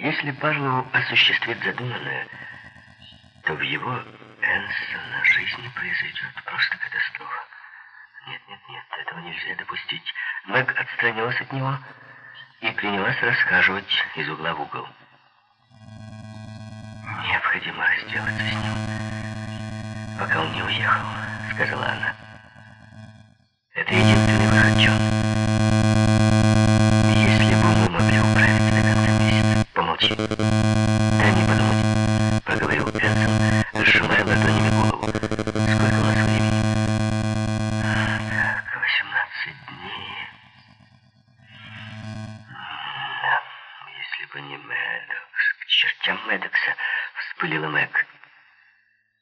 Если Барлоу осуществит задуманное, то в его Энсона жизни произойдет просто катастрофа. Нет, нет, нет, этого нельзя допустить. Мэг отстранилась от него и принялась расхаживать из угла в угол. Необходимо разделаться с ним, пока он не уехал, сказала она. Вспылила Мэг.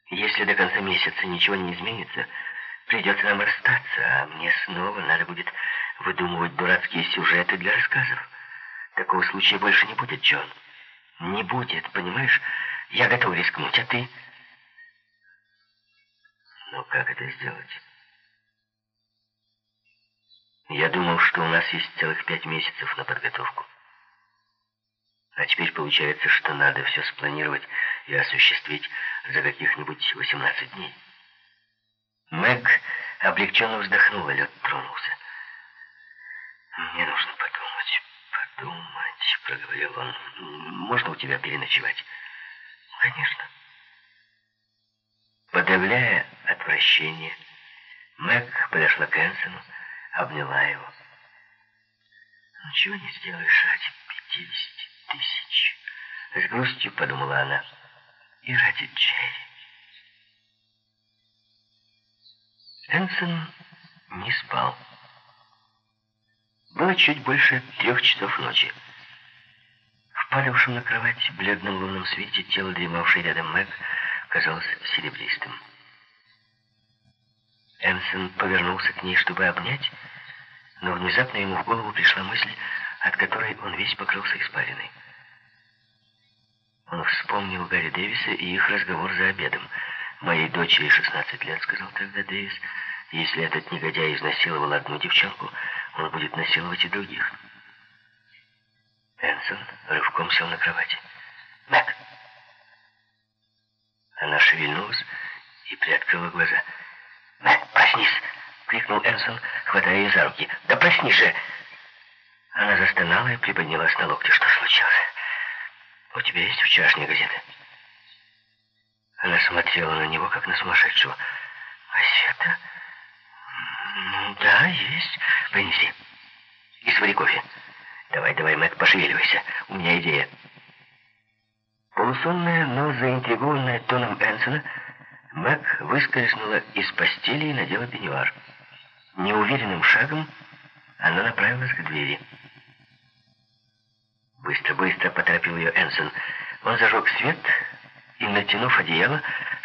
Если до конца месяца ничего не изменится, Придется нам расстаться, а мне снова надо будет выдумывать дурацкие сюжеты для рассказов. Такого случая больше не будет, Джон. Не будет, понимаешь? Я готов рискнуть, а ты? Но как это сделать? Я думал, что у нас есть целых пять месяцев на подготовку. А теперь получается, что надо все спланировать и осуществить за каких-нибудь 18 дней. Мэг облегченно вздохнула, лед тронулся. «Мне нужно подумать, подумать», — проговорил он. «Можно у тебя переночевать?» «Конечно». Подавляя отвращение, Мэг подошла к Энсону, обняла его. «Ничего не сделаешь ради пятидесяти тысяч», — с грустью подумала она. «И ради Джерри». Энсон не спал. Было чуть больше трех часов ночи. В падавшем на кровать бледном лунном свете тело, дремавшей рядом Мэг, казалось серебристым. Энсон повернулся к ней, чтобы обнять, но внезапно ему в голову пришла мысль, от которой он весь покрылся испариной. Он вспомнил Гарри Дэвиса и их разговор за обедом — Моей дочери 16 лет, сказал тогда Дэвис. Если этот негодяй изнасиловал одну девчонку, он будет насиловать и других. Энсон рывком сел на кровати. «Мэг!» Она шевельнулась и приоткрыла глаза. «Мэг, проснись!» — крикнул Энсон, хватая ее за руки. «Да проснись же!» Она застонала и приподнялась на локте. «Что случилось? У тебя есть вчерашняя газета?» Она смотрела на него, как на сумасшедшего. «Газета?» «Да, есть. Принеси. И свари кофе. Давай, давай, Мэтт, пошевеливайся. У меня идея». Полусонная, но заинтригованная тоном Энсона, Мэг выскользнула из постели и надела пеньюар. Неуверенным шагом она направилась к двери. Быстро-быстро поторопил ее Энсон. Он зажег свет и, натянув одеяло,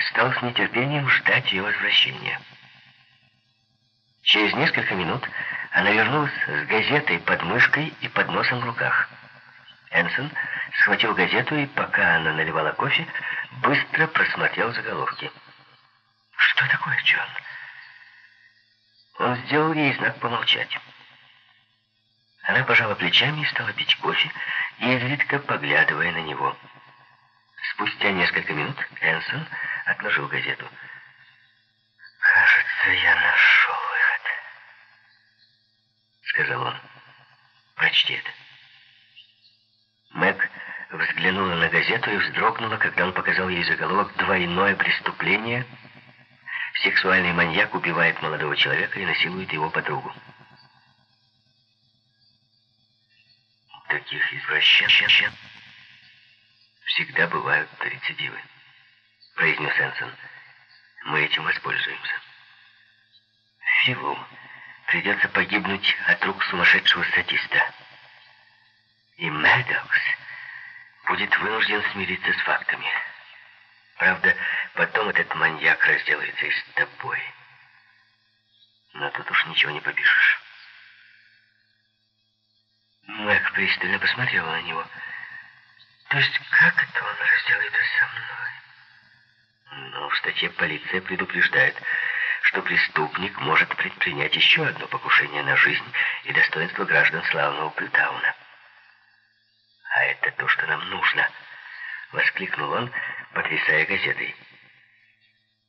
стал с нетерпением ждать ее возвращения. Через несколько минут она вернулась с газетой под мышкой и подносом в руках. Энсон схватил газету и, пока она наливала кофе, быстро просмотрел заголовки. «Что такое, Джон?» Он сделал ей знак помолчать. Она пожала плечами и стала пить кофе, изредка поглядывая на него. Спустя несколько минут Энсон отложил газету. «Кажется, я нашел выход», — сказал он. «Прочти это». Мэг взглянула на газету и вздрогнула, когда он показал ей заголовок «Двойное преступление». Сексуальный маньяк убивает молодого человека и насилует его подругу. Таких извращенцев всегда бывают рецидивы», — произнес Энсон. «Мы этим воспользуемся». Филу придется погибнуть от рук сумасшедшего статиста. И Мэддокс будет вынужден смириться с фактами. Правда, потом этот маньяк разделается и с тобой. Но тут уж ничего не попишешь. Пристально посмотрела на него. То есть как это он разделается со мной? Но в статье полиция предупреждает, что преступник может предпринять еще одно покушение на жизнь и достоинство граждан славного Плютауна. А «А это то, что нам нужно!» — воскликнул он, потрясая газетой.